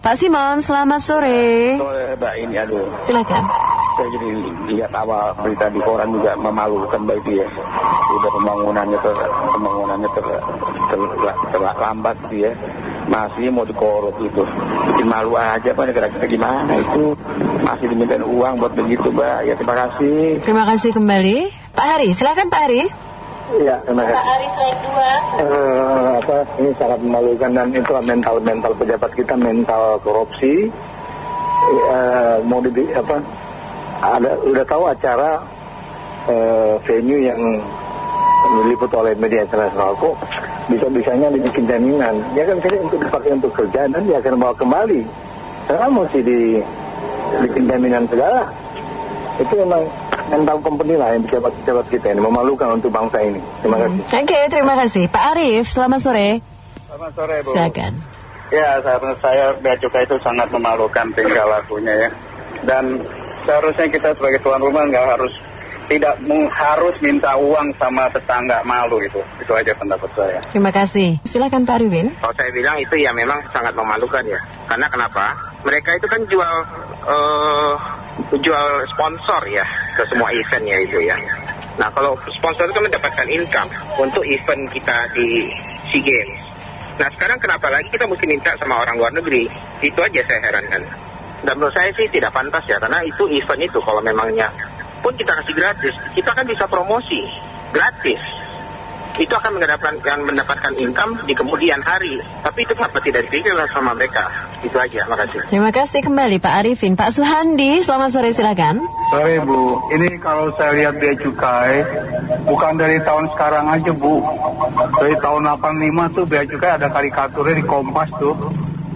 Pak Simon, selamat sore. Sore Mbak ini aduh. Silakan. Saya jadi lihat awal berita di koran juga memalukan Mbak itu ya. Udah pembangunannya ter, pembangunannya ter, ter, ter, terlambat gitu ya. Masih mau dikorup itu. Bikin malu aja Pak, kira-kira gimana itu. Masih dimintain uang buat begitu Mbak. Ya terima kasih. Terima kasih kembali. Pak Hari, silakan Pak Hari. Iya, terima kasih. Pak Aris like dua. Eh, ini sangat memalukan dan itu mental mental pejabat kita mental korupsi. Eh, mau di apa ada udah tahu acara eh, venue yang diliput oleh media internasional. Kok bisa bisanya dibikin jaminan? Ya kan saya untuk dipakai untuk kerja dan dia akan bawa kembali. Karena mesti di bikin jaminan segala. Itu memang mental company lah yang pejabat-pejabat kita ini memalukan untuk bangsa ini terima kasih Oke, terima kasih. Pak Arif, selamat sore. selamat sore bu Silakan. Ya, seharusnya saya bea cukai itu sangat memalukan tingkah lakunya ya. Dan seharusnya kita sebagai tuan rumah nggak harus tidak harus minta uang sama tetangga malu itu. Itu aja pendapat saya. Terima kasih. Silakan Pak Arifin. Kalau saya bilang itu ya memang sangat memalukan ya. Karena kenapa? Mereka itu kan jual eh, jual sponsor ya ke semua event ya itu ya. Nah kalau sponsor itu kan mendapatkan income untuk event kita di SEA Games. Nah sekarang kenapa lagi kita mesti minta sama orang luar negeri? Itu aja saya herankan. Dan menurut saya sih tidak pantas ya, karena itu event itu kalau memangnya pun kita kasih gratis, kita kan bisa promosi gratis itu akan mendapatkan mendapatkan income di kemudian hari. Tapi itu kenapa tidak dipikirkan sama mereka? Itu aja, makasih. Terima kasih kembali Pak Arifin. Pak Suhandi, selamat sore silakan. Sorry Bu, ini kalau saya lihat bea cukai bukan dari tahun sekarang aja Bu. Dari tahun 85 tuh bea cukai ada karikaturnya di Kompas tuh.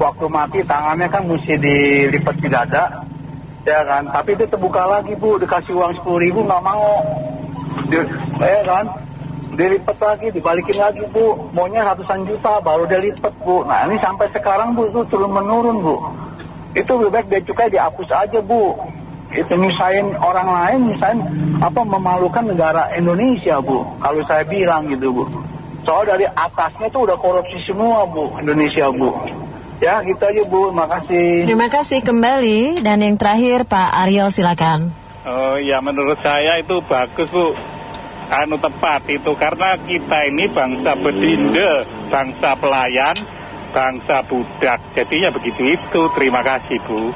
Waktu mati tangannya kan mesti dilipat di dada. Ya kan, tapi itu terbuka lagi Bu, dikasih uang 10 ribu nggak mau. Ya kan, dilipat lagi, dibalikin lagi Bu. Maunya ratusan juta baru dia lipat Bu. Nah ini sampai sekarang Bu, itu turun menurun Bu. Itu lebih baik bea cukai dihapus aja Bu itu nyusahin orang lain, nyusahin apa memalukan negara Indonesia bu. Kalau saya bilang gitu bu. Soal dari atasnya tuh udah korupsi semua bu Indonesia bu. Ya gitu aja bu, makasih. Terima kasih kembali. Dan yang terakhir Pak Aryo silakan. Oh ya menurut saya itu bagus bu anu tepat itu. Karena kita ini bangsa bedinde bangsa pelayan bangsa budak. Jadinya begitu itu. Terima kasih bu